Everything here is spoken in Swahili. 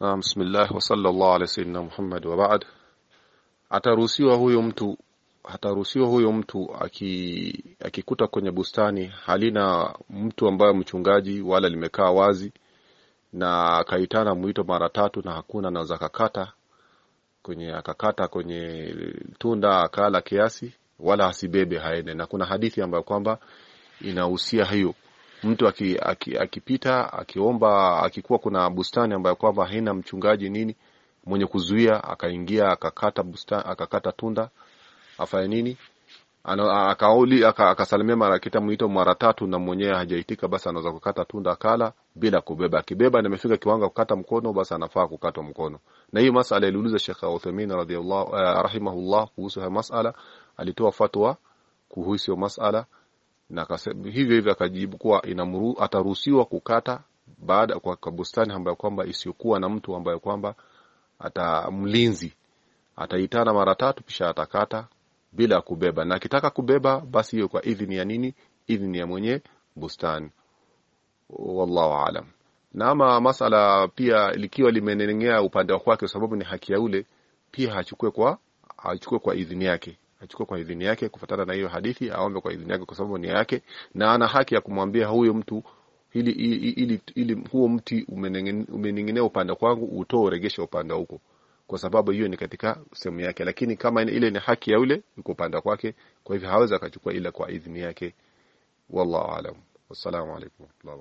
Naam, bismillah wa sallallahu ala sayyidina Muhammad wa ba'd. Ataruhusiwa huyo mtu ataruhusiwa huyo mtu aki akikuta kwenye bustani halina mtu ambaye mchungaji wala limekaa wazi na akaitana mwito mara tatu na hakuna anaweza kakata kwenye akakata kwenye tunda akala kiasi wala asibebe haende na kuna hadithi ambayo kwamba inahusia hiyo mtu akipita aki, aki akiomba akikuwa kuna bustani ambayo kwamba haina mchungaji nini mwenye kuzuia akaingia akakata bustani akakata tunda afanye nini akauli akasalimia mara kita mwito mara tatu na mwenyewe hajaitika basi anaweza kukata tunda kala bila kubeba. Akibeba nimefika imefika kiwango kukata mkono basi anafaa kukatwa mkono. Na hii masala iliuliza Sheikh Uthaymeen radhiyallahu eh, rahimahullah kuhusu haya masala alitoa fatwa kuhusu masala na hivyo hivyo akajibu kuwa inamru ataruhusiwa kukata baada kwa, kwa bustani ambayo kwamba isiyokuwa na mtu ambaye kwamba atamlinzi. Ataitana mara tatu kisha atakata bila kubeba. Na akitaka kubeba basi hiyo kwa idhini ya nini? Idhini ya mwenye bustani. Wallahu alam na ama masala pia likiwa limenengea upande wa kwake sababu ni haki ya ule pia hachukue kwa hachukue kwa idhini yake achukue kwa idhini yake kufatana na hiyo hadithi aombe kwa idhini yake kwa sababu ni yake na ana haki ya kumwambia huyo mtu ili, ili, ili, ili huo mti umening'inea upande kwangu utoe uregeshe upande huko. Kwa sababu hiyo ni katika sehemu yake. Lakini kama ile ni haki ya yule, iko upande kwake kwa hivyo hawezi akachukua ila kwa idhini yake. Wallahu alam. Wassalamu alaykum wa